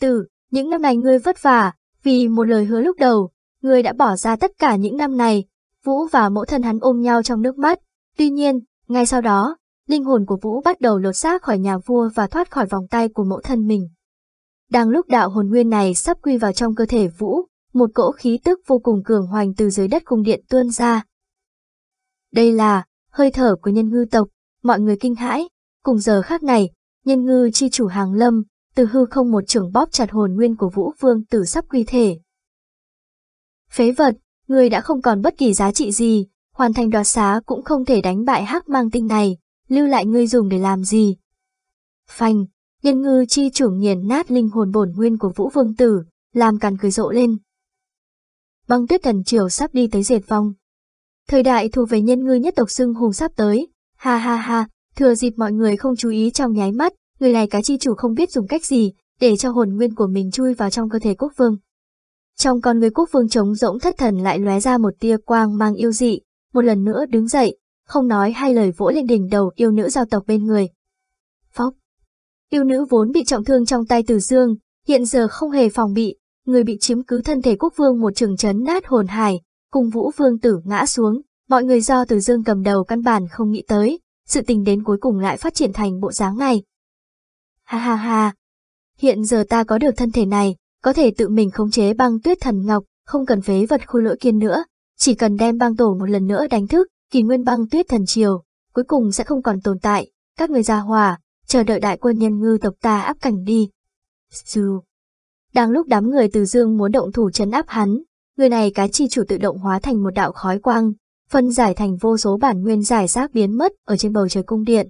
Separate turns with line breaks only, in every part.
tử, những năm này ngươi vất vả, vì một lời hứa lúc đầu, ngươi đã bỏ ra tất cả những năm này. Vũ và mẫu thân hắn ôm nhau trong nước mắt. Tuy nhiên, ngay sau đó, linh hồn của Vũ bắt đầu lột xác khỏi nhà vua và thoát khỏi vòng tay của mẫu thân mình. Đang lúc đạo hồn nguyên này sắp quy vào trong cơ thể Vũ, một cỗ khí tức vô cùng cường hoành từ dưới đất cung điện tuôn ra. Đây là hơi thở của nhân ngư tộc, mọi người kinh hãi. Cùng giờ khác này, nhân ngư chi chủ hàng lâm, từ hư không một trưởng bóp chặt hồn nguyên của Vũ Vương tử sắp quy thể. Phế vật, người đã không còn bất kỳ giá trị gì, hoàn thành đoạt xá cũng không thể đánh bại hắc mang tinh này, lưu lại ngươi dùng để làm gì. Phanh, nhân ngư chi chủ nghiền nát linh hồn bổn nguyên của Vũ Vương tử, làm càn cười rộ lên. Băng tuyết thần triều sắp đi tới diệt vong. Thời đại thuộc về nhân ngư nhất tộc xưng hùng sắp tới, ha ha ha, thừa dịp mọi người không chú ý trong nháy mắt, người này cái chi chủ không biết dùng cách gì, để cho hồn nguyên của mình chui vào trong cơ thể quốc vương. Trong con người quốc vương trống rỗng thất thần lại lóe ra một tia quang mang yêu dị, một lần nữa đứng dậy, không nói hai lời vỗ lên đỉnh đầu yêu nữ giao tộc bên người. Phóc. Yêu nữ vốn bị trọng thương trong tay Từ Dương, hiện giờ không hề phòng bị, người bị chiếm cứ thân thể quốc vương một trường chấn nát hồn hải, cùng vũ vương tử ngã xuống, mọi người do Từ Dương cầm đầu căn bản không nghĩ tới, sự tình đến cuối cùng lại phát triển thành bộ dáng này. Ha ha ha, hiện giờ ta có được thân thể này, có thể tự mình khống chế băng tuyết thần ngọc, không cần phế vật khôi lỗi kiên nữa, chỉ cần đem băng tổ một lần nữa đánh thức, kỳ nguyên băng tuyết thần triều, cuối cùng sẽ không còn tồn tại, các người ra hòa, chờ đợi đại quân nhân ngư tộc ta áp cảnh đi. Dù Đang lúc đám người từ dương muốn động thủ chấn áp hắn, người này cá chi chủ tự động hóa thành một đạo khói quang, phân giải thành vô số bản nguyên giải rác biến mất ở trên bầu trời cung điện.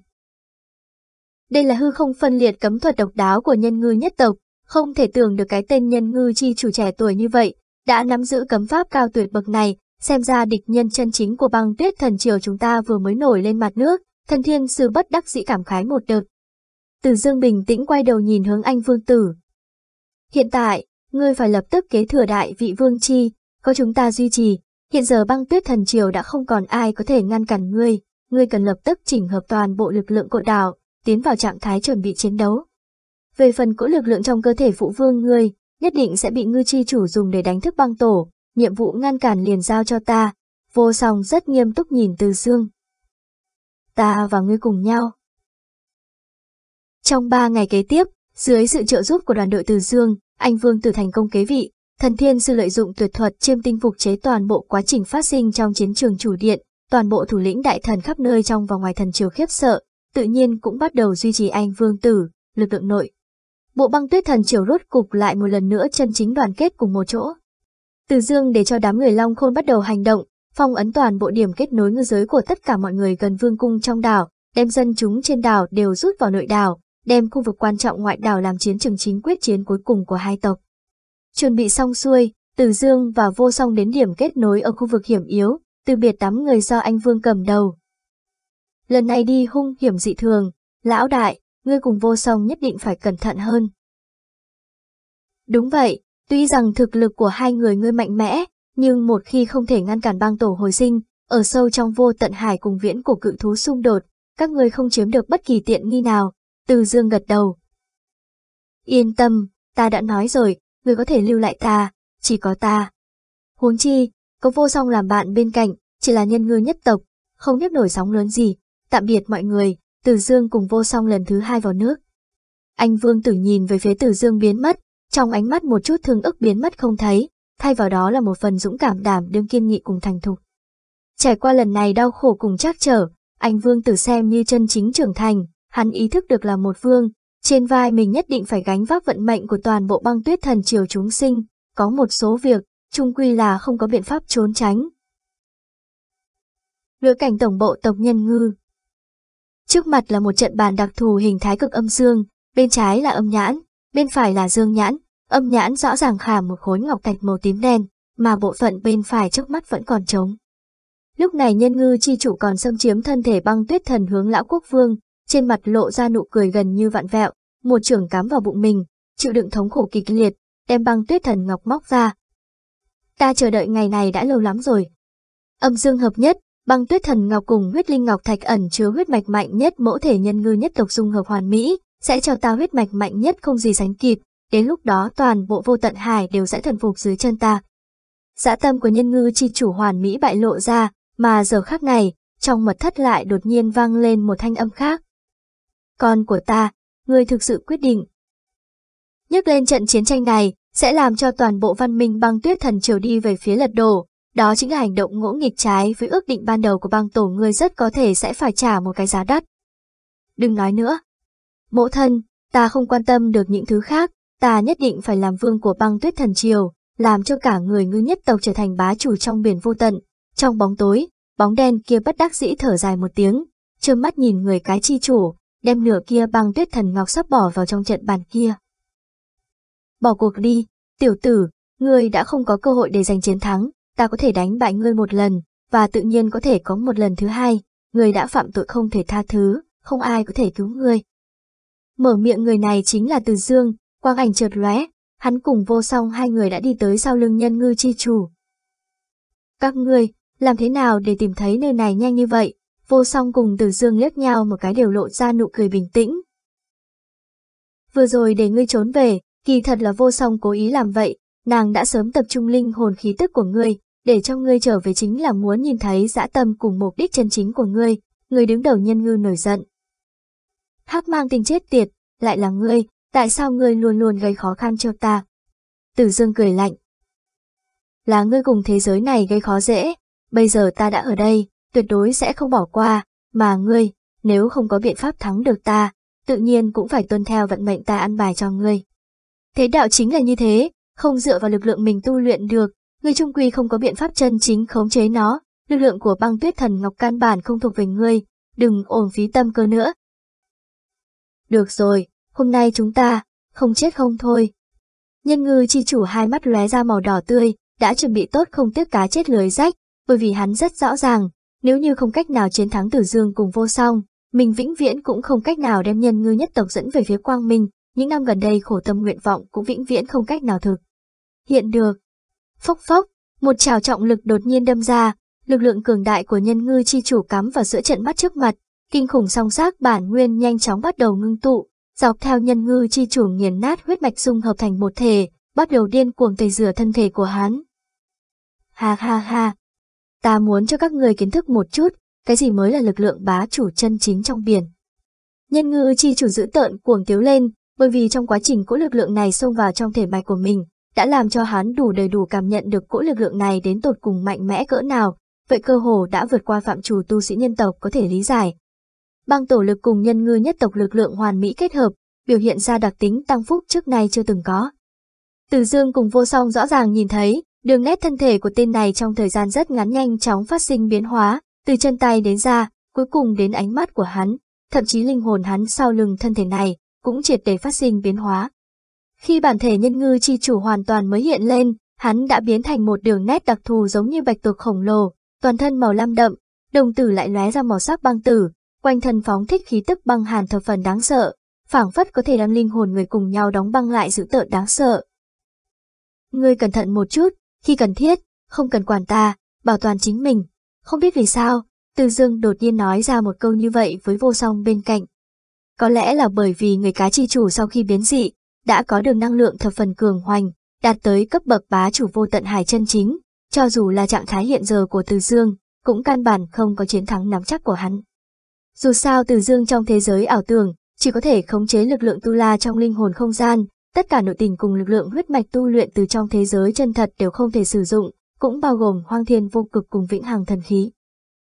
Đây là hư không phân liệt cấm thuật độc đáo của nhân ngư nhất tộc, không thể tưởng được cái tên nhân ngư chi chủ trẻ tuổi như vậy, đã nắm giữ cấm pháp cao tuyệt bậc này, xem ra địch nhân chân chính của băng tuyết thần triều chúng ta vừa mới nổi lên mặt nước, thần thiên sư bất đắc dĩ cảm khái một đợt. Từ dương bình tĩnh quay đầu nhìn hướng anh vương tử. Hiện tại, ngươi phải lập tức kế thừa đại vị vương chi, có chúng ta duy trì, hiện giờ băng tuyết thần triều đã không còn ai có thể ngăn cản ngươi, ngươi cần lập tức chỉnh hợp toàn bộ lực lượng cội đảo, tiến vào trạng thái chuẩn bị chiến đấu. Về phần cỗ lực lượng trong cơ thể phụ vương ngươi, nhất định sẽ bị ngư chi chủ dùng để đánh thức băng tổ, nhiệm vụ ngăn cản liền giao cho ta, vô song rất nghiêm túc nhìn từ dương. Ta và ngươi cùng nhau. Trong ba ngày kế tiếp, dưới sự trợ giúp của đoàn đội từ dương, anh Vương Tử thành công kế vị, thần thiên sư lợi dụng tuyệt thuật chiêm tinh phục chế toàn bộ quá trình phát sinh trong chiến trường chủ điện, toàn bộ thủ lĩnh đại thần khắp nơi trong và ngoài thần triều khiếp sợ, tự nhiên cũng bắt đầu duy trì anh Vương Tử, lực lượng nội. Bộ băng tuyết thần triều rốt cục lại một lần nữa chân chính đoàn kết cùng một chỗ. Từ dương để cho đám người Long Khôn bắt đầu hành động, phong ấn toàn bộ điểm kết nối ngư giới của tất cả mọi người gần vương cung trong đảo, đem dân chúng trên đảo đều rút vào nội đảo, đem khu vực quan trọng ngoại đảo làm chiến trường chính quyết chiến cuối cùng của hai tộc. Chuẩn bị xong xuôi, Từ Dương và Vô Song đến điểm kết nối ở khu vực hiểm yếu, từ biệt đám người do anh Vương cầm đầu. Lần này đi hung hiểm dị thường, lão đại, ngươi cùng Vô Song nhất định phải cẩn thận hơn. Đúng vậy, tuy rằng thực lực của hai người ngươi mạnh mẽ, nhưng một khi không thể ngăn cản băng tổ hồi sinh, ở sâu trong vô tận hải cùng viễn của cự thú xung đột, các ngươi không chiếm được bất kỳ tiện nghi nào, từ dương gật đầu. Yên tâm, ta đã nói rồi, người có thể lưu lại ta, chỉ có ta. Huống chi, có vô song làm bạn bên cạnh, chỉ là nhân ngư nhất tộc, không nhấp nổi sóng lớn gì. Tạm biệt mọi người, Từ Dương cùng vô song lần thứ hai vào nước. Anh Vương Tử nhìn về phía Từ Dương biến mất, trong ánh mắt một chút thương ức biến mất không thấy, thay vào đó là một phần dũng cảm đảm đương kiên nghị cùng thành thục. Trải qua lần này đau khổ cùng trắc trở, anh Vương Tử xem như chân chính trưởng thành, hắn ý thức được là một vương, trên vai mình nhất định phải gánh vác vận mệnh của toàn bộ băng tuyết thần triều chúng sinh, có một số việc, chung quy là không có biện pháp trốn tránh. Ngữ cảnh tổng bộ tộc nhân ngư Trước mặt là một trận bàn đặc thù hình thái cực âm dương, bên trái là âm nhãn, bên phải là dương nhãn, âm nhãn rõ ràng khảm một khối ngọc thạch màu tím đen, mà bộ phận bên phải trước mắt vẫn còn trống. Lúc này nhân ngư chi chủ còn xâm chiếm thân thể băng tuyết thần hướng lão quốc vương, trên mặt lộ ra nụ cười gần như vạn vẹo, một trưởng cắm vào bụng mình, chịu đựng thống khổ kịch liệt, đem băng tuyết thần ngọc móc ra. Ta chờ đợi ngày này đã lâu lắm rồi. Âm dương hợp nhất, băng tuyết thần ngọc cùng huyết linh ngọc thạch ẩn chứa huyết mạch mạnh nhất mẫu thể nhân ngư nhất tộc dung hợp hoàn mỹ, sẽ cho ta huyết mạch mạnh nhất không gì sánh kịp, đến lúc đó toàn bộ vô tận hải đều sẽ thần phục dưới chân ta. Dã tâm của nhân ngư chi chủ hoàn mỹ bại lộ ra, mà giờ khắc này, trong mật thất lại đột nhiên vang lên một thanh âm khác. Con của ta, ngươi thực sự quyết định. Nhắc lên trận chiến tranh này, sẽ làm cho toàn bộ văn minh băng tuyết thần triều đi về phía lật đổ. Đó chính là hành động ngỗ nghịch trái với ước định ban đầu của băng tổ ngươi rất có thể sẽ phải trả một cái giá đắt. Đừng nói nữa. Mẫu thân, ta không quan tâm được những thứ khác, ta nhất định phải làm vương của băng tuyết thần triều, làm cho cả người ngư nhất tộc trở thành bá chủ trong biển vô tận. Trong bóng tối, bóng đen kia bất đắc dĩ thở dài một tiếng, trơ mắt nhìn người cái chi chủ, đem nửa kia băng tuyết thần ngọc sắp bỏ vào trong trận bàn kia. Bỏ cuộc đi, tiểu tử, ngươi đã không có cơ hội để giành chiến thắng, ta có thể đánh bại ngươi một lần, và tự nhiên có thể có một lần thứ hai, ngươi đã phạm tội không thể tha thứ, không ai có thể cứu ngươi. Mở miệng người này chính là Từ Dương, quang ảnh chợt lóe, hắn cùng vô song hai người đã đi tới sau lưng nhân ngư chi chủ. Các ngươi, làm thế nào để tìm thấy nơi này nhanh như vậy? Vô song cùng Từ Dương liếc nhau một cái đều lộ ra nụ cười bình tĩnh. Vừa rồi để ngươi trốn về, kỳ thật là vô song cố ý làm vậy, nàng đã sớm tập trung linh hồn khí tức của ngươi, để cho ngươi trở về chính là muốn nhìn thấy dã tâm cùng mục đích chân chính của ngươi, ngươi đứng đầu nhân ngư nổi giận. Hắc mang tình chết tiệt, lại là ngươi, tại sao ngươi luôn luôn gây khó khăn cho ta? Tử Dương cười lạnh. Là ngươi cùng thế giới này gây khó dễ, bây giờ ta đã ở đây, tuyệt đối sẽ không bỏ qua, mà ngươi, nếu không có biện pháp thắng được ta, tự nhiên cũng phải tuân theo vận mệnh ta ăn bài cho ngươi. Thế đạo chính là như thế, không dựa vào lực lượng mình tu luyện được, ngươi trung quy không có biện pháp chân chính khống chế nó, lực lượng của băng tuyết thần ngọc căn bản không thuộc về ngươi, đừng ổn phí tâm cơ nữa. Được rồi, hôm nay chúng ta, không chết không thôi. Nhân ngư chi chủ hai mắt lóe ra màu đỏ tươi, đã chuẩn bị tốt không tiếc cá chết lưới rách, bởi vì hắn rất rõ ràng, nếu như không cách nào chiến thắng tử dương cùng vô song, mình vĩnh viễn cũng không cách nào đem nhân ngư nhất tộc dẫn về phía quang minh, những năm gần đây khổ tâm nguyện vọng cũng vĩnh viễn không cách nào thực. Hiện được. Phốc phốc, một trào trọng lực đột nhiên đâm ra, lực lượng cường đại của nhân ngư chi chủ cắm vào giữa trận mắt trước mặt, kinh khủng song sắc bản nguyên nhanh chóng bắt đầu ngưng tụ, dọc theo nhân ngư chi chủ nghiền nát huyết mạch dung hợp thành một thể, bắt đầu điên cuồng tẩy rửa thân thể của hắn. Ha ha ha, ta muốn cho các người kiến thức một chút, cái gì mới là lực lượng bá chủ chân chính trong biển. Nhân ngư chi chủ giữ tợn cuồng tiếu lên, bởi vì trong quá trình cỗ lực lượng này xông vào trong thể mạch của mình, đã làm cho hắn đủ đầy đủ cảm nhận được cỗ lực lượng này đến tột cùng mạnh mẽ cỡ nào, vậy cơ hồ đã vượt qua phạm chủ tu sĩ nhân tộc có thể lý giải. Băng tổ lực cùng nhân ngư nhất tộc lực lượng hoàn mỹ kết hợp, biểu hiện ra đặc tính tăng phúc trước nay chưa từng có. Từ dương cùng vô song rõ ràng nhìn thấy, đường nét thân thể của tên này trong thời gian rất ngắn nhanh chóng phát sinh biến hóa, từ chân tay đến da, cuối cùng đến ánh mắt của hắn, thậm chí linh hồn hắn sau lưng thân thể này, cũng triệt để phát sinh biến hóa. Khi bản thể nhân ngư chi chủ hoàn toàn mới hiện lên, hắn đã biến thành một đường nét đặc thù giống như bạch tuộc khổng lồ, toàn thân màu lam đậm, đồng tử lại lóe ra màu sắc băng tử, quanh thân phóng thích khí tức băng hàn thập phần đáng sợ, phảng phất có thể đem linh hồn người cùng nhau đóng băng lại dữ tợn đáng sợ. Ngươi cẩn thận một chút, khi cần thiết, không cần quản ta, bảo toàn chính mình. Không biết vì sao, Từ Dương đột nhiên nói ra một câu như vậy với vô song bên cạnh. Có lẽ là bởi vì người cá chi chủ sau khi biến dị, đã có được năng lượng thập phần cường hoành, đạt tới cấp bậc bá chủ vô tận hải chân chính, cho dù là trạng thái hiện giờ của Từ Dương, cũng căn bản không có chiến thắng nắm chắc của hắn. Dù sao Từ Dương trong thế giới ảo tưởng, chỉ có thể khống chế lực lượng tu la trong linh hồn không gian, tất cả nội tình cùng lực lượng huyết mạch tu luyện từ trong thế giới chân thật đều không thể sử dụng, cũng bao gồm hoang thiên vô cực cùng vĩnh hằng thần khí.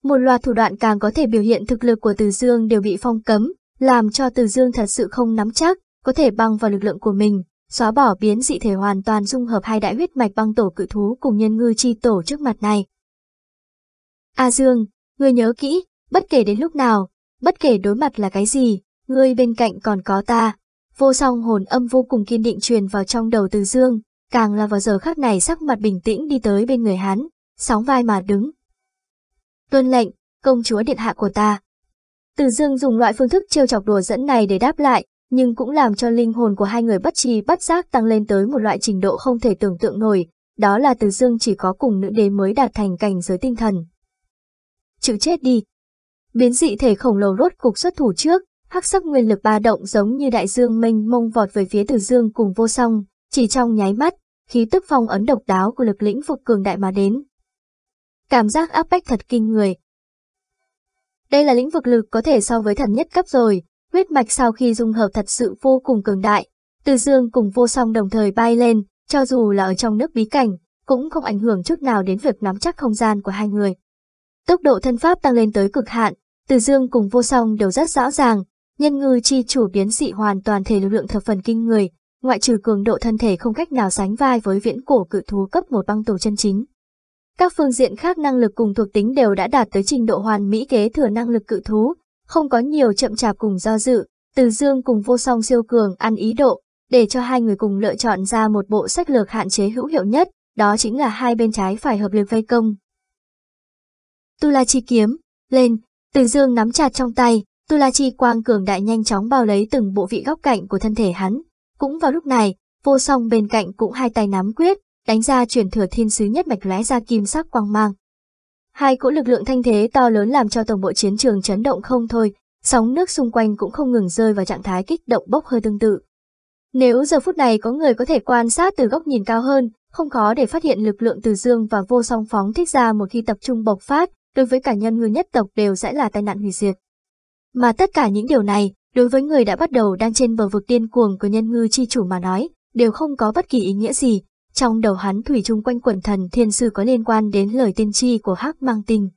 Một loạt thủ đoạn càng có thể biểu hiện thực lực của Từ Dương đều bị phong cấm, làm cho Từ Dương thật sự không nắm chắc, có thể băng vào lực lượng của mình, xóa bỏ biến dị thể hoàn toàn dung hợp hai đại huyết mạch băng tổ cự thú cùng nhân ngư chi tổ trước mặt này. A Dương, ngươi nhớ kỹ, bất kể đến lúc nào, bất kể đối mặt là cái gì, ngươi bên cạnh còn có ta. Vô song hồn âm vô cùng kiên định truyền vào trong đầu Từ Dương, càng là vào giờ khắc này sắc mặt bình tĩnh đi tới bên người hắn, sóng vai mà đứng. Tuân lệnh, công chúa điện hạ của ta. Từ Dương dùng loại phương thức trêu chọc đùa dẫn này để đáp lại, nhưng cũng làm cho linh hồn của hai người bất trì bất giác tăng lên tới một loại trình độ không thể tưởng tượng nổi, đó là Từ Dương chỉ có cùng nữ đế mới đạt thành cảnh giới tinh thần. Chịu chết đi. Biến dị thể khổng lồ rốt cục xuất thủ trước, hắc sắc nguyên lực ba động giống như đại dương mênh mông vọt về phía Từ Dương cùng vô song, chỉ trong nháy mắt, khí tức phong ấn độc đáo của lực lĩnh vực cường đại mà đến. Cảm giác áp bách thật kinh người. Đây là lĩnh vực lực có thể so với thần nhất cấp rồi, huyết mạch sau khi dung hợp thật sự vô cùng cường đại. Từ Dương cùng vô song đồng thời bay lên, cho dù là ở trong nước bí cảnh, cũng không ảnh hưởng chút nào đến việc nắm chắc không gian của hai người. Tốc độ thân pháp tăng lên tới cực hạn, Từ Dương cùng vô song đều rất rõ ràng, nhân ngư chi chủ biến dị hoàn toàn thể lực lượng thập phần kinh người, ngoại trừ cường độ thân thể không cách nào sánh vai với viễn cổ cự thú cấp một băng tổ chân chính. Các phương diện khác năng lực cùng thuộc tính đều đã đạt tới trình độ hoàn mỹ kế thừa năng lực cự thú, không có nhiều chậm chạp cùng do dự, từ dương cùng vô song siêu cường ăn ý độ, để cho hai người cùng lựa chọn ra một bộ sách lược hạn chế hữu hiệu nhất, đó chính là hai bên trái phải hợp lực vây công. Tu La Chi kiếm, lên, từ dương nắm chặt trong tay, Tu La Chi quang cường đại nhanh chóng bao lấy từng bộ vị góc cạnh của thân thể hắn, cũng vào lúc này, vô song bên cạnh cũng hai tay nắm quyết, đánh ra chuyển thừa thiên sứ nhất mạch lóe ra kim sắc quang mang. Hai cỗ lực lượng thanh thế to lớn làm cho tổng bộ chiến trường chấn động không thôi, sóng nước xung quanh cũng không ngừng rơi vào trạng thái kích động bốc hơi tương tự. Nếu giờ phút này có người có thể quan sát từ góc nhìn cao hơn, không khó để phát hiện lực lượng từ dương và vô song phóng thích ra một khi tập trung bộc phát, đối với cả nhân ngư nhất tộc đều sẽ là tai nạn hủy diệt. Mà tất cả những điều này, đối với người đã bắt đầu đang trên bờ vực điên cuồng của nhân ngư chi chủ mà nói, đều không có bất kỳ ý nghĩa gì. Trong đầu hắn thủy chung quanh quần thần thiên sư có liên quan đến lời tiên tri của Hắc Mang Tinh.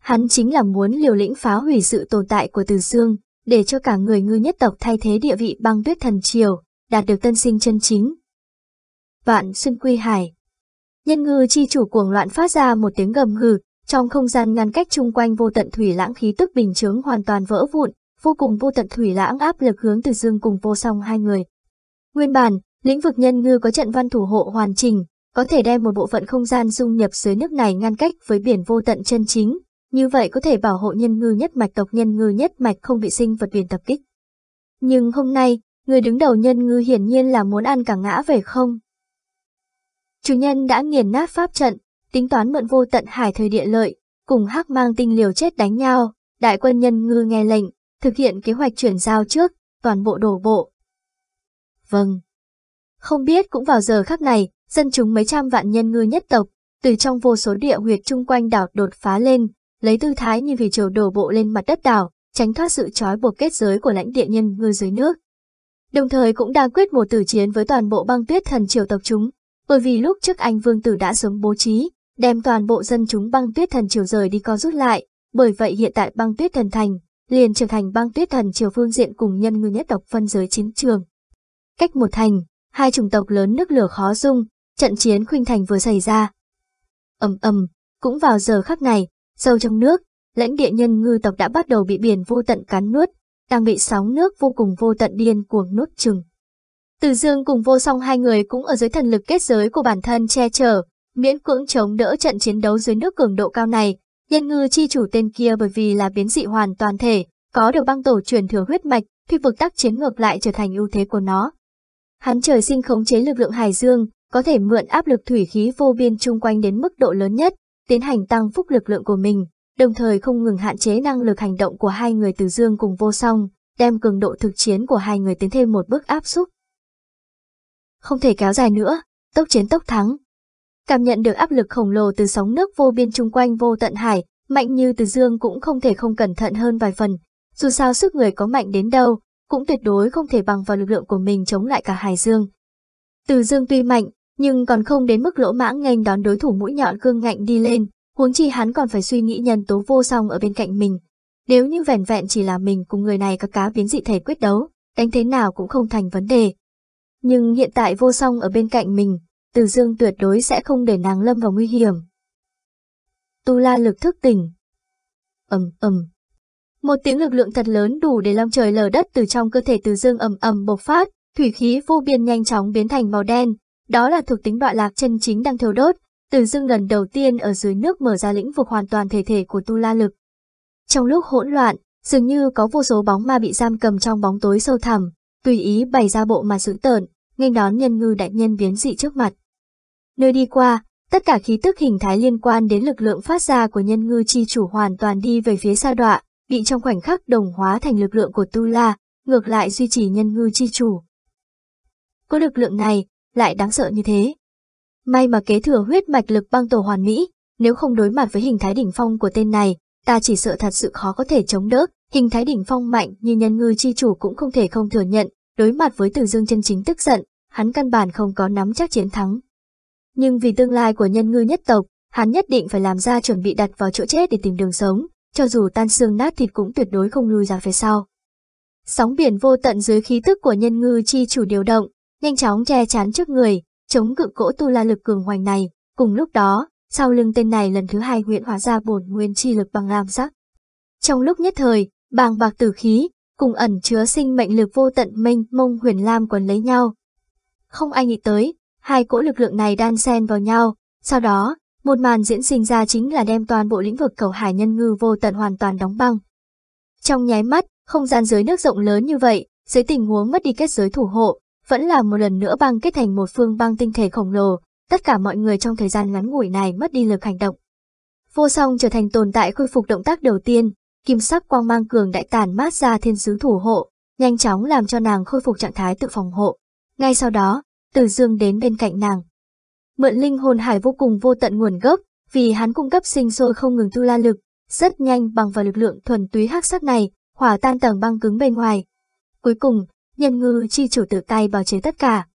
Hắn chính là muốn liều lĩnh phá hủy sự tồn tại của Từ Dương, để cho cả người ngư nhất tộc thay thế địa vị băng tuyết thần triều, đạt được tân sinh chân chính. Vạn Xuân Quy Hải Nhân ngư chi chủ cuồng loạn phát ra một tiếng gầm hừ, trong không gian ngăn cách chung quanh vô tận thủy lãng khí tức bình chướng hoàn toàn vỡ vụn, vô cùng vô tận thủy lãng áp lực hướng từ dương cùng vô song hai người. Nguyên bản, lĩnh vực nhân ngư có trận văn thủ hộ hoàn chỉnh, có thể đem một bộ phận không gian dung nhập dưới nước này ngăn cách với biển vô tận chân chính, như vậy có thể bảo hộ nhân ngư nhất mạch tộc nhân ngư nhất mạch không bị sinh vật biển tập kích. Nhưng hôm nay, người đứng đầu nhân ngư hiển nhiên là muốn ăn cả ngã về không. Chủ nhân đã nghiền nát pháp trận, tính toán mượn vô tận hải thời địa lợi, cùng hắc mang tinh liều chết đánh nhau, đại quân nhân ngư nghe lệnh, thực hiện kế hoạch chuyển giao trước, toàn bộ đổ bộ. Vâng. Không biết cũng vào giờ khắc này, dân chúng mấy trăm vạn nhân ngư nhất tộc, từ trong vô số địa huyệt chung quanh đảo đột phá lên, lấy tư thái như vì chiều đổ bộ lên mặt đất đảo, tránh thoát sự trói buộc kết giới của lãnh địa nhân ngư dưới nước. Đồng thời cũng đang quyết một tử chiến với toàn bộ băng tuyết thần triều tộc chúng, bởi vì lúc trước anh vương tử đã sớm bố trí, đem toàn bộ dân chúng băng tuyết thần triều rời đi co rút lại, bởi vậy hiện tại băng tuyết thần thành, liền trở thành băng tuyết thần triều phương diện cùng nhân ngư nhất tộc phân giới chiến trường. Cách một thành, hai chủng tộc lớn nước lửa khó dung, trận chiến khuynh thành vừa xảy ra. ầm ầm, cũng vào giờ khắc này, sâu trong nước, lãnh địa nhân ngư tộc đã bắt đầu bị biển vô tận cắn nuốt, đang bị sóng nước vô cùng vô tận điên cuồng nuốt chừng. Từ dương cùng vô song hai người cũng ở dưới thần lực kết giới của bản thân che chở, miễn cưỡng chống đỡ trận chiến đấu dưới nước cường độ cao này, Nhân ngư chi chủ tên kia bởi vì là biến dị hoàn toàn thể, có được băng tổ truyền thừa huyết mạch, thì vực tác chiến ngược lại trở thành ưu thế của nó. Hắn trời sinh khống chế lực lượng hải dương, có thể mượn áp lực thủy khí vô biên chung quanh đến mức độ lớn nhất, tiến hành tăng phúc lực lượng của mình, đồng thời không ngừng hạn chế năng lực hành động của hai người từ dương cùng vô song, đem cường độ thực chiến của hai người tiến thêm một bước áp xúc. Không thể kéo dài nữa, tốc chiến tốc thắng, Cảm nhận được áp lực khổng lồ từ sóng nước vô biên chung quanh vô tận hải, mạnh như từ dương cũng không thể không cẩn thận hơn vài phần. Dù sao sức người có mạnh đến đâu, cũng tuyệt đối không thể bằng vào lực lượng của mình chống lại cả hải dương. Từ dương tuy mạnh, nhưng còn không đến mức lỗ mãng nghênh đón đối thủ mũi nhọn cương ngạnh đi lên, huống chi hắn còn phải suy nghĩ nhân tố vô song ở bên cạnh mình. Nếu như vẻn vẹn chỉ là mình cùng người này có cá biến dị thể quyết đấu, đánh thế nào cũng không thành vấn đề. Nhưng hiện tại vô song ở bên cạnh mình, từ dương tuyệt đối sẽ không để nàng lâm vào nguy hiểm. Tu la lực thức tỉnh. ầm ầm. Một tiếng lực lượng thật lớn đủ để long trời lở đất từ trong cơ thể từ dương ầm ầm bộc phát, thủy khí vô biên nhanh chóng biến thành màu đen. Đó là thuộc tính đoạn lạc chân chính đang thiêu đốt. Từ dương lần đầu tiên ở dưới nước mở ra lĩnh vực hoàn toàn thể thể của tu la lực. Trong lúc hỗn loạn, dường như có vô số bóng ma bị giam cầm trong bóng tối sâu thẳm, tùy ý bày ra bộ mà dữ tợn, nghênh đón nhân ngư đại nhân biến dị trước mặt. Nơi đi qua, tất cả khí tức hình thái liên quan đến lực lượng phát ra của nhân ngư chi chủ hoàn toàn đi về phía xa đọa, bị trong khoảnh khắc đồng hóa thành lực lượng của Tu La, ngược lại duy trì nhân ngư chi chủ. Có lực lượng này, lại đáng sợ như thế. May mà kế thừa huyết mạch lực băng tổ hoàn mỹ, nếu không đối mặt với hình thái đỉnh phong của tên này, ta chỉ sợ thật sự khó có thể chống đỡ, hình thái đỉnh phong mạnh như nhân ngư chi chủ cũng không thể không thừa nhận, đối mặt với Từ Dương chân chính tức giận, hắn căn bản không có nắm chắc chiến thắng. Nhưng vì tương lai của nhân ngư nhất tộc, hắn nhất định phải làm ra chuẩn bị đặt vào chỗ chết để tìm đường sống, cho dù tan xương nát thịt cũng tuyệt đối không lùi ra phía sau. Sóng biển vô tận dưới khí tức của nhân ngư chi chủ điều động, nhanh chóng che chắn trước người, chống cự cỗ tu la lực cường hoành này. Cùng lúc đó, sau lưng tên này lần thứ hai huyện hóa ra bổn nguyên chi lực bằng lam sắc. Trong lúc nhất thời, bàng bạc tử khí, cùng ẩn chứa sinh mệnh lực vô tận mênh mông huyền lam quấn lấy nhau. Không ai nghĩ tới, hai cỗ lực lượng này đan xen vào nhau, sau đó, một màn diễn sinh ra chính là đem toàn bộ lĩnh vực cầu hải nhân ngư vô tận hoàn toàn đóng băng. Trong nháy mắt, không gian dưới nước rộng lớn như vậy, dưới tình huống mất đi kết giới thủ hộ, vẫn là một lần nữa băng kết thành một phương băng tinh thể khổng lồ, tất cả mọi người trong thời gian ngắn ngủi này mất đi lực hành động. Vô song trở thành tồn tại khôi phục động tác đầu tiên, kim sắc quang mang cường đại tàn mát ra thiên sứ thủ hộ, nhanh chóng làm cho nàng khôi phục trạng thái tự phòng hộ. Ngay sau đó, Từ Dương đến bên cạnh nàng. Mượn linh hồn hải vô cùng vô tận nguồn gốc, vì hắn cung cấp sinh sôi không ngừng tu la lực, rất nhanh bằng vào lực lượng thuần túy hắc sắc này, hỏa tan tầng băng cứng bên ngoài. Cuối cùng, nhân ngư chi chủ tự tay bào chế tất cả.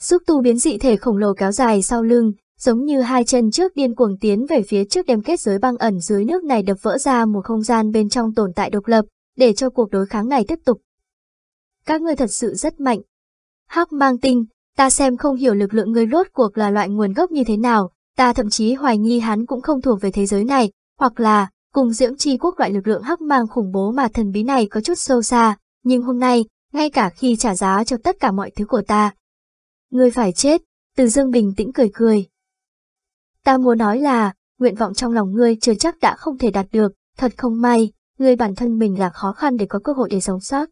Xúc tu biến dị thể khổng lồ kéo dài sau lưng, giống như hai chân trước điên cuồng tiến về phía trước đem kết giới băng ẩn dưới nước này đập vỡ ra một không gian bên trong tồn tại độc lập, để cho cuộc đối kháng này tiếp tục. Các ngươi thật sự rất mạnh. Hắc mang tinh, ta xem không hiểu lực lượng ngươi rốt cuộc là loại nguồn gốc như thế nào, ta thậm chí hoài nghi hắn cũng không thuộc về thế giới này, hoặc là, cùng diễm chi quốc loại lực lượng hắc mang khủng bố mà thần bí này có chút sâu xa, nhưng hôm nay, ngay cả khi trả giá cho tất cả mọi thứ của ta. Ngươi phải chết, từ dương bình tĩnh cười cười. Ta muốn nói là, nguyện vọng trong lòng ngươi chưa chắc đã không thể đạt được, thật không may, ngươi bản thân mình là khó khăn để có cơ hội để sống sót.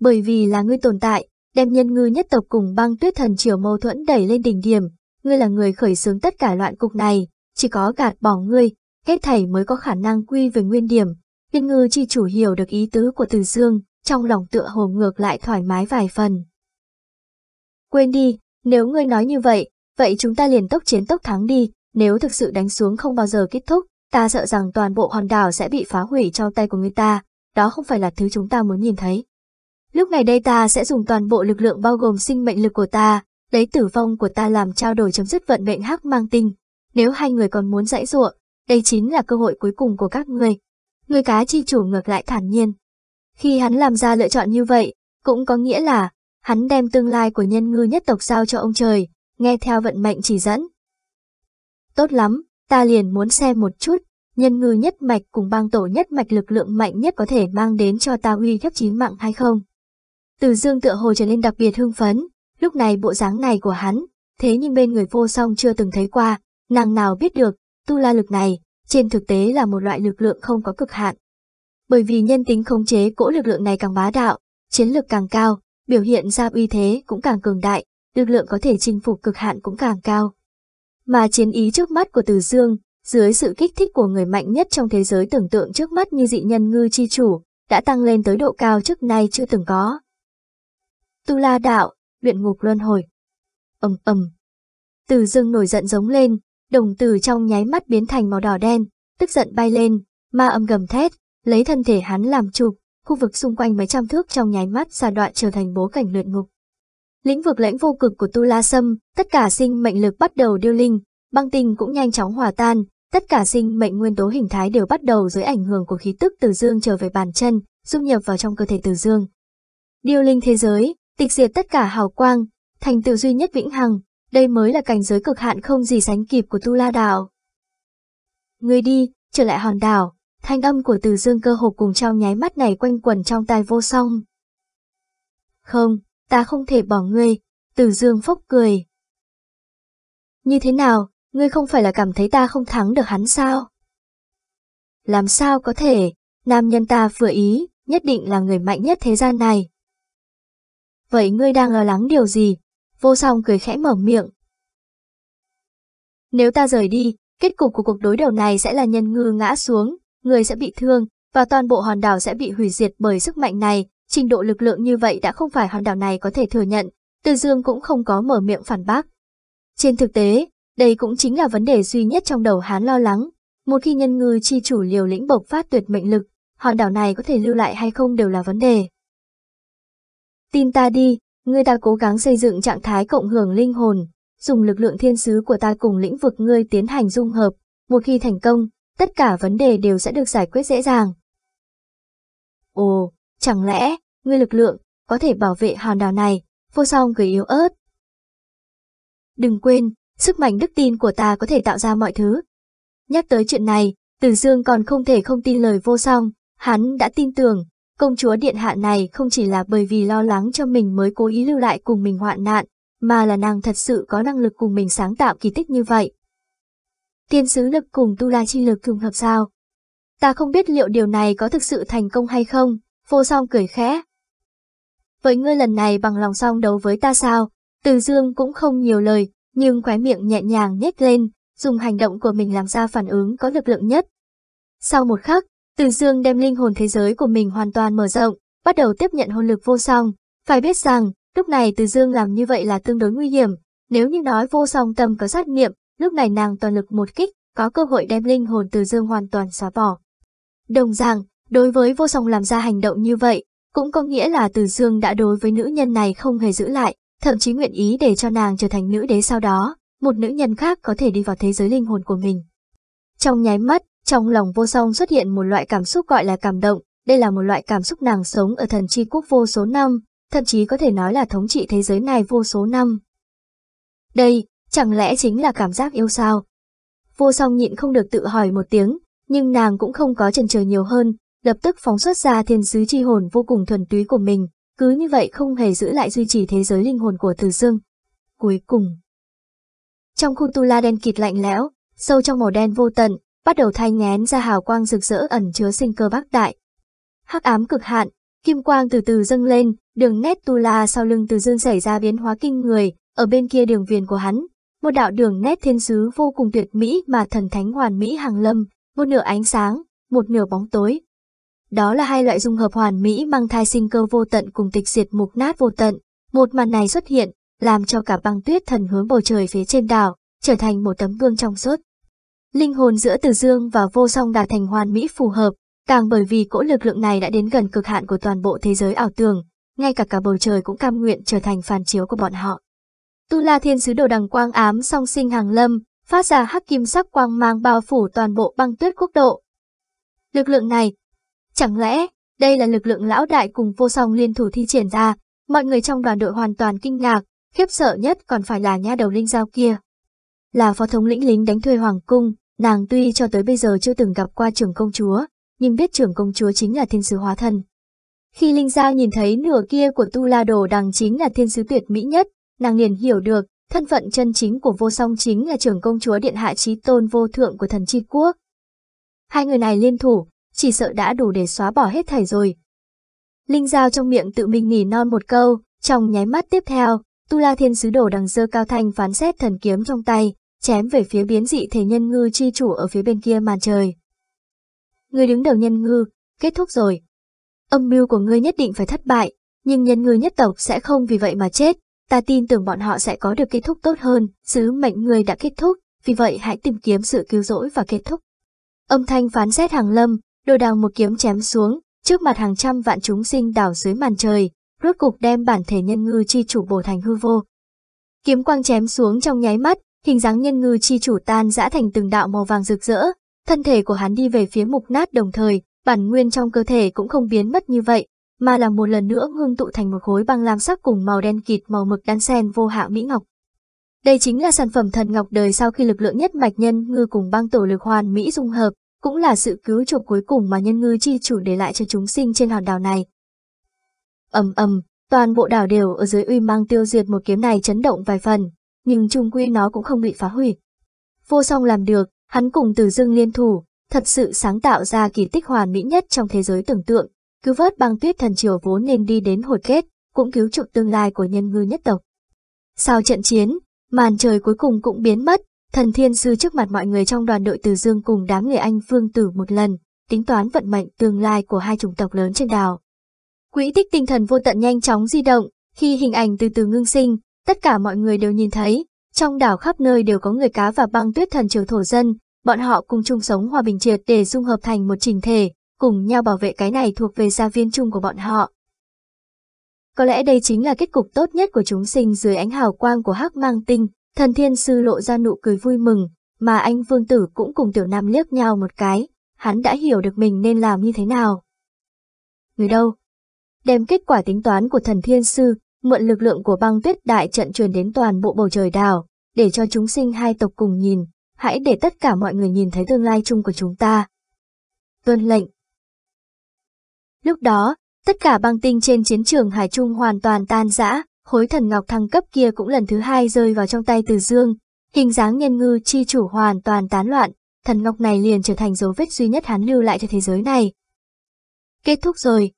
Bởi vì là ngươi tồn tại, đem nhân ngư nhất tộc cùng băng tuyết thần triều mâu thuẫn đẩy lên đỉnh điểm, ngươi là người khởi xướng tất cả loạn cục này, chỉ có gạt bỏ ngươi, hết thảy mới có khả năng quy về nguyên điểm. Nhân ngư chi chủ hiểu được ý tứ của Từ Dương, trong lòng tựa hồ ngược lại thoải mái vài phần. Quên đi, nếu ngươi nói như vậy, vậy chúng ta liền tốc chiến tốc thắng đi, nếu thực sự đánh xuống không bao giờ kết thúc, ta sợ rằng toàn bộ hòn đảo sẽ bị phá hủy trong tay của người ta, đó không phải là thứ chúng ta muốn nhìn thấy. Lúc này đây ta sẽ dùng toàn bộ lực lượng bao gồm sinh mệnh lực của ta, lấy tử vong của ta làm trao đổi chấm dứt vận mệnh hắc mang tinh. Nếu hai người còn muốn dãy ruộng, đây chính là cơ hội cuối cùng của các người Người cá chi chủ ngược lại thản nhiên. Khi hắn làm ra lựa chọn như vậy, cũng có nghĩa là hắn đem tương lai của nhân ngư nhất tộc giao cho ông trời, nghe theo vận mệnh chỉ dẫn. Tốt lắm, ta liền muốn xem một chút, nhân ngư nhất mạch cùng bang tổ nhất mạch lực lượng mạnh nhất có thể mang đến cho ta uy hiếp chí mạng hay không. Từ dương tựa hồ trở nên đặc biệt hưng phấn, lúc này bộ dáng này của hắn, thế nhưng bên người vô song chưa từng thấy qua, nàng nào biết được, tu la lực này, trên thực tế là một loại lực lượng không có cực hạn. Bởi vì nhân tính khống chế cỗ lực lượng này càng bá đạo, chiến lực càng cao, biểu hiện ra uy thế cũng càng cường đại, lực lượng có thể chinh phục cực hạn cũng càng cao. Mà chiến ý trước mắt của Từ Dương, dưới sự kích thích của người mạnh nhất trong thế giới tưởng tượng trước mắt như dị nhân ngư chi chủ, đã tăng lên tới độ cao trước nay chưa từng có. Tu La Đạo, luyện ngục luân hồi. ầm ầm. Từ Dương nổi giận giống lên, đồng tử trong nháy mắt biến thành màu đỏ đen, tức giận bay lên, ma âm gầm thét, lấy thân thể hắn làm trục, khu vực xung quanh mấy trăm thước trong nháy mắt xa đoạn trở thành bố cảnh luyện ngục. Lĩnh vực lãnh vô cực của Tu La Sâm, tất cả sinh mệnh lực bắt đầu điêu linh, băng tinh cũng nhanh chóng hòa tan, tất cả sinh mệnh nguyên tố hình thái đều bắt đầu dưới ảnh hưởng của khí tức từ dương trở về bàn chân, dung nhập vào trong cơ thể từ dương. Điêu linh thế giới, tịch diệt tất cả hào quang, thành tựu duy nhất vĩnh hằng, đây mới là cảnh giới cực hạn không gì sánh kịp của Tu La Đảo. Người đi, trở lại hòn đảo, thanh âm của từ dương cơ hồ cùng trong nháy mắt này quanh quẩn trong tai vô song. Không, ta không thể bỏ ngươi, từ dương phốc cười. Như thế nào, ngươi không phải là cảm thấy ta không thắng được hắn sao? Làm sao có thể, nam nhân ta vừa ý, nhất định là người mạnh nhất thế gian này. Vậy ngươi đang lo lắng điều gì? Vô song cười khẽ mở miệng. Nếu ta rời đi, kết cục của cuộc đối đầu này sẽ là nhân ngư ngã xuống, người sẽ bị thương, và toàn bộ hòn đảo sẽ bị hủy diệt bởi sức mạnh này, trình độ lực lượng như vậy đã không phải hòn đảo này có thể thừa nhận, Từ Dương cũng không có mở miệng phản bác. Trên thực tế, đây cũng chính là vấn đề duy nhất trong đầu hắn lo lắng, một khi nhân ngư chi chủ liều lĩnh bộc phát tuyệt mệnh lực, hòn đảo này có thể lưu lại hay không đều là vấn đề. Tin ta đi, ngươi ta cố gắng xây dựng trạng thái cộng hưởng linh hồn, dùng lực lượng thiên sứ của ta cùng lĩnh vực ngươi tiến hành dung hợp, một khi thành công, tất cả vấn đề đều sẽ được giải quyết dễ dàng. Ồ, chẳng lẽ, ngươi lực lượng, có thể bảo vệ hòn đảo này, vô song cười yếu ớt. Đừng quên, sức mạnh đức tin của ta có thể tạo ra mọi thứ. Nhắc tới chuyện này, Từ Dương còn không thể không tin lời vô song, hắn đã tin tưởng, công chúa điện hạ này không chỉ là bởi vì lo lắng cho mình mới cố ý lưu lại cùng mình hoạn nạn, mà là nàng thật sự có năng lực cùng mình sáng tạo kỳ tích như vậy. Tiên sứ lực cùng tu la chi lực trùng hợp sao? Ta không biết liệu điều này có thực sự thành công hay không, vô song cười khẽ. Với ngươi lần này bằng lòng song đấu với ta sao? Từ dương cũng không nhiều lời, nhưng khóe miệng nhẹ nhàng nhếch lên, dùng hành động của mình làm ra phản ứng có lực lượng nhất. Sau một khắc, từ dương đem linh hồn thế giới của mình hoàn toàn mở rộng, bắt đầu tiếp nhận hồn lực vô song. Phải biết rằng, lúc này từ dương làm như vậy là tương đối nguy hiểm, nếu như nói vô song tâm có sát niệm, lúc này nàng toàn lực một kích, có cơ hội đem linh hồn từ dương hoàn toàn xóa bỏ. Đồng dạng, đối với vô song làm ra hành động như vậy, cũng có nghĩa là từ dương đã đối với nữ nhân này không hề giữ lại, thậm chí nguyện ý để cho nàng trở thành nữ đế sau đó, một nữ nhân khác có thể đi vào thế giới linh hồn của mình. Trong nháy mắt, trong lòng vô song xuất hiện một loại cảm xúc gọi là cảm động, đây là một loại cảm xúc nàng sống ở thần chi quốc vô số năm, thậm chí có thể nói là thống trị thế giới này vô số năm. Đây, chẳng lẽ chính là cảm giác yêu sao? Vô song nhịn không được tự hỏi một tiếng, nhưng nàng cũng không có chần chờ nhiều hơn, lập tức phóng xuất ra thiên sứ chi hồn vô cùng thuần túy của mình, cứ như vậy không hề giữ lại duy trì thế giới linh hồn của Từ Dương. Cuối cùng, trong khu tu la đen kịt lạnh lẽo, sâu trong màu đen vô tận, bắt đầu thay ngén ra hào quang rực rỡ ẩn chứa sinh cơ bác đại. Hắc ám cực hạn, kim quang từ từ dâng lên, đường nét tu la sau lưng Từ Dương xảy ra biến hóa kinh người, ở bên kia đường viền của hắn, một đạo đường nét thiên sứ vô cùng tuyệt mỹ mà thần thánh hoàn mỹ hàng lâm, một nửa ánh sáng, một nửa bóng tối. Đó là hai loại dung hợp hoàn mỹ mang thai sinh cơ vô tận cùng tịch diệt mục nát vô tận. Một màn này xuất hiện, làm cho cả băng tuyết thần hướng bầu trời phía trên đảo, trở thành một tấm gương trong suốt. Linh hồn giữa Từ Dương và Vô Song đạt thành hoàn mỹ phù hợp, càng bởi vì cỗ lực lượng này đã đến gần cực hạn của toàn bộ thế giới ảo tưởng, ngay cả cả bầu trời cũng cam nguyện trở thành phản chiếu của bọn họ. Tu La Thiên Sứ Đồ Đằng Quang ám song sinh hàng lâm, phát ra hắc kim sắc quang mang bao phủ toàn bộ băng tuyết quốc độ. Lực lượng này, chẳng lẽ đây là lực lượng lão đại cùng vô song liên thủ thi triển ra, mọi người trong đoàn đội hoàn toàn kinh ngạc, khiếp sợ nhất còn phải là nha đầu linh giao kia. Là phó thống lĩnh lính đánh thuê hoàng cung, nàng tuy cho tới bây giờ chưa từng gặp qua trưởng công chúa, nhưng biết trưởng công chúa chính là thiên sứ hóa thân. Khi Linh Giao nhìn thấy nửa kia của Tu La Đồ đằng chính là thiên sứ tuyệt mỹ nhất, nàng liền hiểu được, thân phận chân chính của vô song chính là trưởng công chúa điện hạ trí tôn vô thượng của thần chi quốc. Hai người này liên thủ, chỉ sợ đã đủ để xóa bỏ hết thảy rồi. Linh Giao trong miệng tự mình nỉ non một câu, trong nháy mắt tiếp theo, Tu La Thiên Sứ Đồ đằng dơ cao thanh phán xét thần kiếm trong tay, chém về phía biến dị thể nhân ngư chi chủ ở phía bên kia màn trời. Người đứng đầu nhân ngư, kết thúc rồi. Âm mưu của ngươi nhất định phải thất bại, nhưng nhân ngư nhất tộc sẽ không vì vậy mà chết, ta tin tưởng bọn họ sẽ có được kết thúc tốt hơn, sứ mệnh ngươi đã kết thúc, vì vậy hãy tìm kiếm sự cứu rỗi và kết thúc. Âm thanh phán xét hàng lâm, đồ đào một kiếm chém xuống, trước mặt hàng trăm vạn chúng sinh đảo dưới màn trời, rốt cục đem bản thể nhân ngư chi chủ bổ thành hư vô. Kiếm quang chém xuống trong nháy mắt, hình dáng nhân ngư chi chủ tan dã thành từng đạo màu vàng rực rỡ, thân thể của hắn đi về phía mục nát đồng thời, bản nguyên trong cơ thể cũng không biến mất như vậy, mà là một lần nữa ngưng tụ thành một khối băng lam sắc cùng màu đen kịt màu mực đan sen vô hạ mỹ ngọc. Đây chính là sản phẩm thần ngọc đời sau khi lực lượng nhất mạch nhân ngư cùng băng tổ lực hoàn mỹ dung hợp, cũng là sự cứu chuộc cuối cùng mà nhân ngư chi chủ để lại cho chúng sinh trên hòn đảo này. ầm ầm, toàn bộ đảo đều ở dưới uy mang tiêu diệt một kiếm này chấn động vài phần, nhưng trung quy nó cũng không bị phá hủy. Vô song làm được, hắn cùng từ dương liên thủ, thật sự sáng tạo ra kỳ tích hoàn mỹ nhất trong thế giới tưởng tượng, cứu vớt băng tuyết thần triều vốn nên đi đến hồi kết, cũng cứu trục tương lai của nhân ngư nhất tộc. Sau trận chiến, màn trời cuối cùng cũng biến mất, thần thiên sư trước mặt mọi người trong đoàn đội từ dương cùng đám người anh phương tử một lần, tính toán vận mệnh tương lai của hai chủng tộc lớn trên đảo. Quỹ tích tinh thần vô tận nhanh chóng di động, khi hình ảnh từ từ ngưng sinh, tất cả mọi người đều nhìn thấy, trong đảo khắp nơi đều có người cá và băng tuyết thần triều thổ dân, bọn họ cùng chung sống hòa bình triệt để dung hợp thành một trình thể, cùng nhau bảo vệ cái này thuộc về gia viên chung của bọn họ. Có lẽ đây chính là kết cục tốt nhất của chúng sinh dưới ánh hào quang của hắc mang tinh, thần thiên sư lộ ra nụ cười vui mừng, mà anh vương tử cũng cùng tiểu nam liếc nhau một cái, hắn đã hiểu được mình nên làm như thế nào. Người đâu? Đem kết quả tính toán của thần thiên sư, mượn lực lượng của băng tuyết đại trận truyền đến toàn bộ bầu trời đảo, để cho chúng sinh hai tộc cùng nhìn, hãy để tất cả mọi người nhìn thấy tương lai chung của chúng ta. Tuân lệnh. Lúc đó, tất cả băng tinh trên chiến trường Hải Trung hoàn toàn tan rã, khối thần ngọc thăng cấp kia cũng lần thứ hai rơi vào trong tay Từ Dương, hình dáng nhân ngư chi chủ hoàn toàn tán loạn, thần ngọc này liền trở thành dấu vết duy nhất hắn lưu lại cho thế giới này. Kết thúc rồi.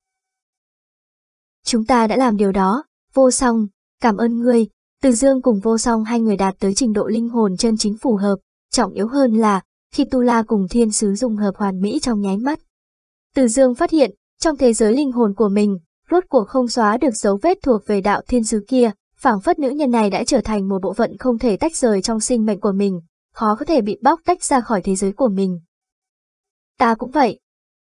Chúng ta đã làm điều đó, vô song, cảm ơn ngươi, từ dương cùng vô song hai người đạt tới trình độ linh hồn chân chính phù hợp, trọng yếu hơn là, khi Tu La cùng thiên sứ dùng hợp hoàn mỹ trong nháy mắt. Từ dương phát hiện, trong thế giới linh hồn của mình, rốt cuộc không xóa được dấu vết thuộc về đạo thiên sứ kia, phảng phất nữ nhân này đã trở thành một bộ phận không thể tách rời trong sinh mệnh của mình, khó có thể bị bóc tách ra khỏi thế giới của mình. Ta cũng vậy.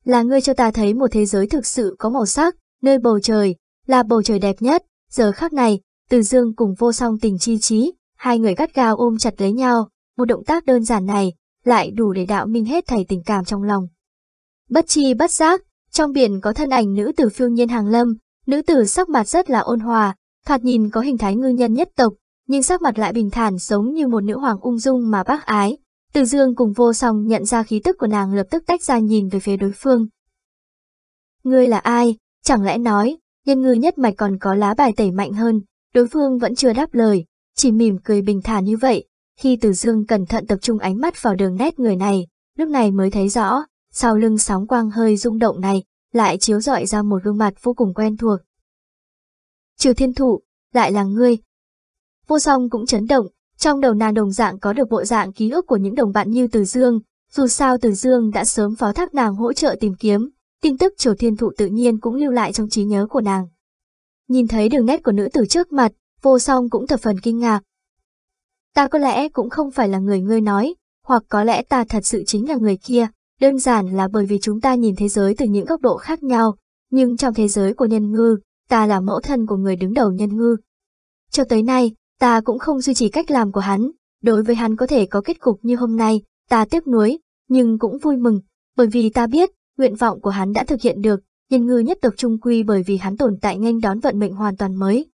Là ngươi cho ta thấy một thế giới thực sự có màu sắc, nơi bầu trời, là bầu trời đẹp nhất, giờ khắc này, từ dương cùng vô song tình chi trí, hai người gắt gao ôm chặt lấy nhau, một động tác đơn giản này, lại đủ để đạo minh hết thảy tình cảm trong lòng. Bất chi bất giác, trong biển có thân ảnh nữ tử phiêu nhiên hàng lâm, nữ tử sắc mặt rất là ôn hòa, thoạt nhìn có hình thái ngư nhân nhất tộc, nhưng sắc mặt lại bình thản giống như một nữ hoàng ung dung mà bác ái. Từ dương cùng vô song nhận ra khí tức của nàng lập tức tách ra nhìn về phía đối phương. Ngươi là ai? Chẳng lẽ nói, nhân ngư nhất mạch còn có lá bài tẩy mạnh hơn, đối phương vẫn chưa đáp lời, chỉ mỉm cười bình thản như vậy. Khi Từ Dương cẩn thận tập trung ánh mắt vào đường nét người này, lúc này mới thấy rõ, sau lưng sóng quang hơi rung động này, lại chiếu rọi ra một gương mặt vô cùng quen thuộc. Triều Thiên Thụ, lại là ngươi. Vô song cũng chấn động, trong đầu nàng đồng dạng có được bộ dạng ký ức của những đồng bạn như Từ Dương, dù sao Từ Dương đã sớm phó thác nàng hỗ trợ tìm kiếm, tin tức Triều Thiên Thụ tự nhiên cũng lưu lại trong trí nhớ của nàng. Nhìn thấy đường nét của nữ tử trước mặt, vô song cũng thập phần kinh ngạc. Ta có lẽ cũng không phải là người ngươi nói, hoặc có lẽ ta thật sự chính là người kia, đơn giản là bởi vì chúng ta nhìn thế giới từ những góc độ khác nhau, nhưng trong thế giới của nhân ngư, ta là mẫu thân của người đứng đầu nhân ngư. Cho tới nay, ta cũng không duy trì cách làm của hắn, đối với hắn có thể có kết cục như hôm nay, ta tiếc nuối, nhưng cũng vui mừng, bởi vì ta biết, nguyện vọng của hắn đã thực hiện được, nhân ngư nhất tộc trung quy bởi vì hắn tồn tại nghênh đón vận mệnh hoàn toàn mới.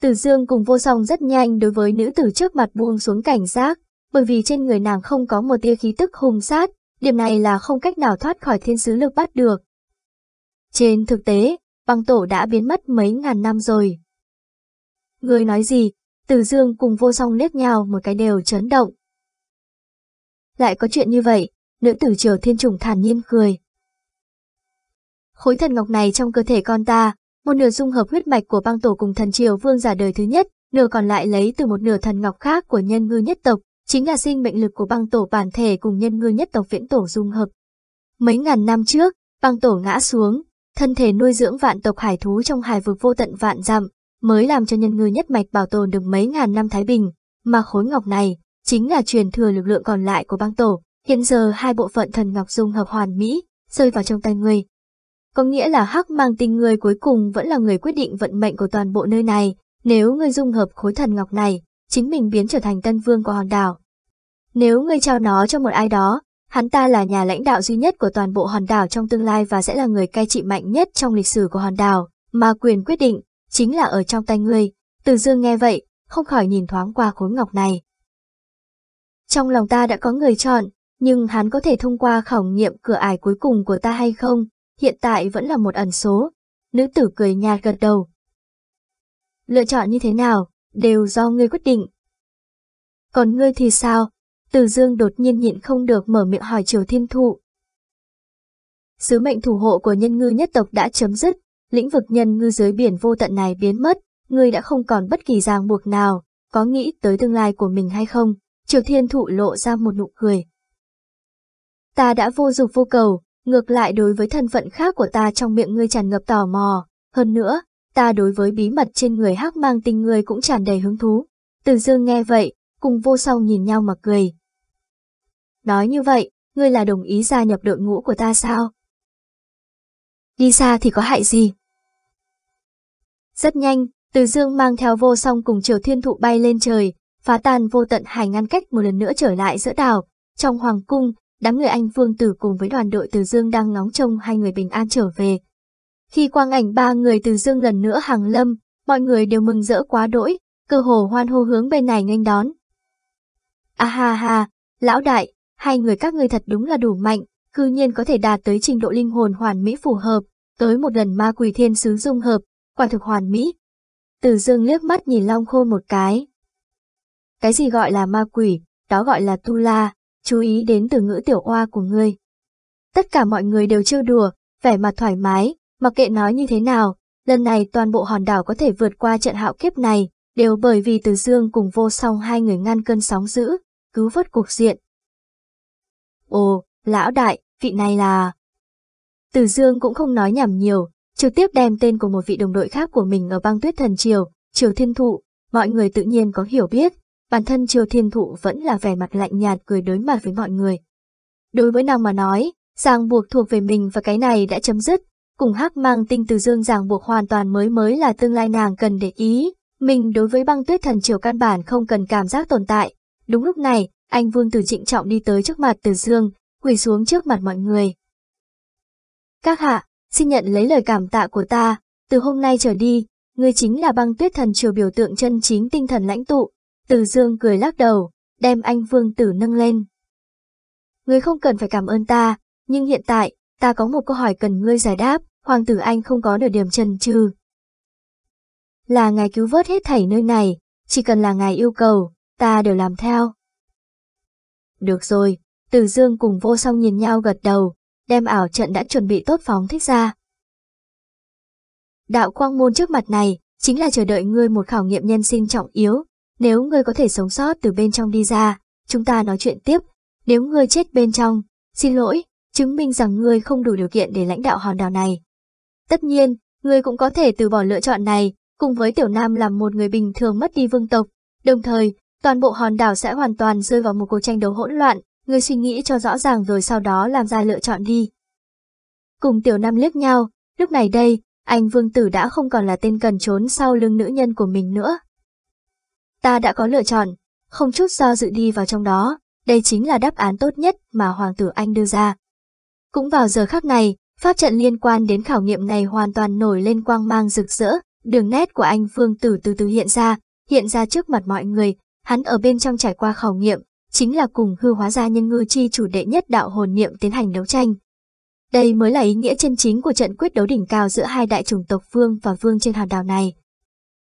Tử Dương cùng vô song rất nhanh đối với nữ tử trước mặt buông xuống cảnh giác, bởi vì trên người nàng không có một tia khí tức hung sát, điểm này là không cách nào thoát khỏi thiên sứ lực bắt được. Trên thực tế, băng tổ đã biến mất mấy ngàn năm rồi. Người nói gì? Tử Dương cùng vô song liếc nhau một cái đều chấn động. Lại có chuyện như vậy, nữ tử triều thiên trùng thản nhiên cười. Khối thần ngọc này trong cơ thể con ta, một nửa dung hợp huyết mạch của băng tổ cùng thần triều vương giả đời thứ nhất, nửa còn lại lấy từ một nửa thần ngọc khác của nhân ngư nhất tộc, chính là sinh mệnh lực của băng tổ bản thể cùng nhân ngư nhất tộc viễn tổ dung hợp. Mấy ngàn năm trước, băng tổ ngã xuống, thân thể nuôi dưỡng vạn tộc hải thú trong hải vực vô tận vạn dặm, mới làm cho nhân ngư nhất mạch bảo tồn được mấy ngàn năm thái bình, mà khối ngọc này chính là truyền thừa lực lượng còn lại của băng tổ. Hiện giờ hai bộ phận thần ngọc dung hợp hoàn mỹ, rơi vào trong tay người, có nghĩa là hắc mang tinh người cuối cùng vẫn là người quyết định vận mệnh của toàn bộ nơi này, nếu ngươi dung hợp khối thần ngọc này, chính mình biến trở thành tân vương của hòn đảo. Nếu ngươi trao nó cho một ai đó, hắn ta là nhà lãnh đạo duy nhất của toàn bộ hòn đảo trong tương lai và sẽ là người cai trị mạnh nhất trong lịch sử của hòn đảo, mà quyền quyết định chính là ở trong tay ngươi. Từ dương nghe vậy, không khỏi nhìn thoáng qua khối ngọc này. Trong lòng ta đã có người chọn, nhưng hắn có thể thông qua khảo nghiệm cửa ải cuối cùng của ta hay không, hiện tại vẫn là một ẩn số. Nữ tử cười nhạt gật đầu. Lựa chọn như thế nào, đều do ngươi quyết định. Còn ngươi thì sao? Từ dương đột nhiên nhịn không được mở miệng hỏi Triều Thiên Thụ. Sứ mệnh thủ hộ của nhân ngư nhất tộc đã chấm dứt, lĩnh vực nhân ngư dưới biển vô tận này biến mất, ngươi đã không còn bất kỳ ràng buộc nào, có nghĩ tới tương lai của mình hay không? Triều Thiên Thụ lộ ra một nụ cười. Ta đã vô dục vô cầu, ngược lại đối với thân phận khác của ta trong miệng ngươi tràn ngập tò mò, hơn nữa, ta đối với bí mật trên người hắc mang tinh ngươi cũng tràn đầy hứng thú. Từ dương nghe vậy, cùng vô song nhìn nhau mà cười. Nói như vậy, ngươi là đồng ý gia nhập đội ngũ của ta sao? Đi xa thì có hại gì? Rất nhanh, từ dương mang theo vô song cùng triều thiên thụ bay lên trời, phá tan vô tận hải ngăn cách một lần nữa trở lại giữa đảo. Trong hoàng cung, đám người anh vương tử cùng với đoàn đội từ dương đang ngóng trông hai người bình an trở về. Khi quang ảnh ba người từ dương lần nữa hàng lâm, mọi người đều mừng rỡ quá đỗi, cơ hồ hoan hô hướng bên này nghênh đón. À ha ha, lão đại, hai người các ngươi thật đúng là đủ mạnh, cư nhiên có thể đạt tới trình độ linh hồn hoàn mỹ phù hợp, tới một lần ma quỷ thiên sứ dung hợp, quả thực hoàn mỹ. Từ dương liếc mắt nhìn Long Khôn một cái. Cái gì gọi là ma quỷ, đó gọi là tu la, chú ý đến từ ngữ tiểu oa của ngươi. Tất cả mọi người đều trêu đùa, vẻ mặt thoải mái, mặc kệ nói như thế nào, lần này toàn bộ hòn đảo có thể vượt qua trận hạo kiếp này, đều bởi vì Từ Dương cùng vô song hai người ngăn cơn sóng dữ, cứu vớt cuộc diện. Ồ, lão đại, vị này là... Từ Dương cũng không nói nhảm nhiều, trực tiếp đem tên của một vị đồng đội khác của mình ở băng tuyết thần triều, triều thiên thụ, mọi người tự nhiên có hiểu biết, bản thân triều thiên thụ vẫn là vẻ mặt lạnh nhạt cười đối mặt với mọi người. Đối với nàng mà nói, ràng buộc thuộc về mình và cái này đã chấm dứt, cùng hắc mang tinh từ dương ràng buộc hoàn toàn mới mới là tương lai nàng cần để ý, mình đối với băng tuyết thần triều căn bản không cần cảm giác tồn tại. Đúng lúc này, anh Vương Tử trịnh trọng đi tới trước mặt Từ Dương, quỳ xuống trước mặt mọi người. Các hạ, xin nhận lấy lời cảm tạ của ta, từ hôm nay trở đi, ngươi chính là băng tuyết thần triều biểu tượng chân chính tinh thần lãnh tụ. Từ Dương cười lắc đầu, đem anh Vương Tử nâng lên. Ngươi không cần phải cảm ơn ta, nhưng hiện tại, ta có một câu hỏi cần ngươi giải đáp, Hoàng tử Anh không có nửa điểm trần trừ. Là ngài cứu vớt hết thảy nơi này, chỉ cần là ngài yêu cầu, ta đều làm theo. Được rồi, Từ Dương cùng vô song nhìn nhau gật đầu, đem ảo trận đã chuẩn bị tốt phóng thích ra. Đạo quang môn trước mặt này, chính là chờ đợi ngươi một khảo nghiệm nhân sinh trọng yếu. Nếu ngươi có thể sống sót từ bên trong đi ra, chúng ta nói chuyện tiếp. Nếu ngươi chết bên trong, xin lỗi, chứng minh rằng ngươi không đủ điều kiện để lãnh đạo hòn đảo này. Tất nhiên, ngươi cũng có thể từ bỏ lựa chọn này, cùng với Tiểu Nam làm một người bình thường mất đi vương tộc. Đồng thời, toàn bộ hòn đảo sẽ hoàn toàn rơi vào một cuộc tranh đấu hỗn loạn, ngươi suy nghĩ cho rõ ràng rồi sau đó làm ra lựa chọn đi. Cùng Tiểu Nam liếc nhau, lúc này đây, anh Vương Tử đã không còn là tên cần trốn sau lưng nữ nhân của mình nữa. Ta đã có lựa chọn, không chút do dự đi vào trong đó, đây chính là đáp án tốt nhất mà Hoàng tử Anh đưa ra. Cũng vào giờ khắc này, pháp trận liên quan đến khảo nghiệm này hoàn toàn nổi lên quang mang rực rỡ, đường nét của anh phương Tử từ từ hiện ra, hiện ra trước mặt mọi người, hắn ở bên trong trải qua khảo nghiệm, chính là cùng hư hóa ra nhân ngư chi chủ đệ nhất đạo hồn niệm tiến hành đấu tranh. Đây mới là ý nghĩa chân chính của trận quyết đấu đỉnh cao giữa hai đại chủng tộc vương và vương trên hòn đảo này.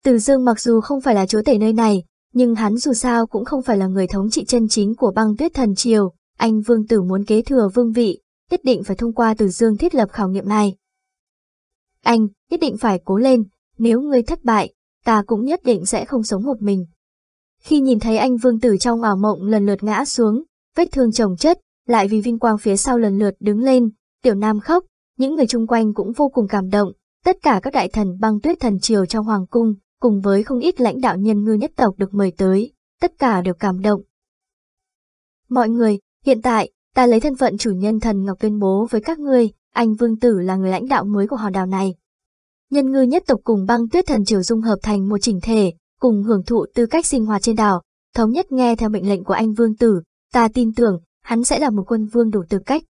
Từ Dương mặc dù không phải là chúa tể nơi này, nhưng hắn dù sao cũng không phải là người thống trị chân chính của băng tuyết thần triều, anh vương tử muốn kế thừa vương vị, nhất định phải thông qua Từ Dương thiết lập khảo nghiệm này. Anh, nhất định phải cố lên, nếu ngươi thất bại, ta cũng nhất định sẽ không sống một mình. Khi nhìn thấy anh vương tử trong ảo mộng lần lượt ngã xuống, vết thương chồng chất, lại vì vinh quang phía sau lần lượt đứng lên, tiểu nam khóc, những người chung quanh cũng vô cùng cảm động, tất cả các đại thần băng tuyết thần triều trong hoàng cung, cùng với không ít lãnh đạo nhân ngư nhất tộc được mời tới, tất cả đều cảm động. Mọi người, hiện tại, ta lấy thân phận chủ nhân thần Ngọc tuyên bố với các ngươi, anh Vương Tử là người lãnh đạo mới của hòn đảo này. Nhân ngư nhất tộc cùng băng tuyết thần triều dung hợp thành một chỉnh thể, cùng hưởng thụ tư cách sinh hoạt trên đảo, thống nhất nghe theo mệnh lệnh của anh Vương Tử, ta tin tưởng, hắn sẽ là một quân vương đủ tư cách.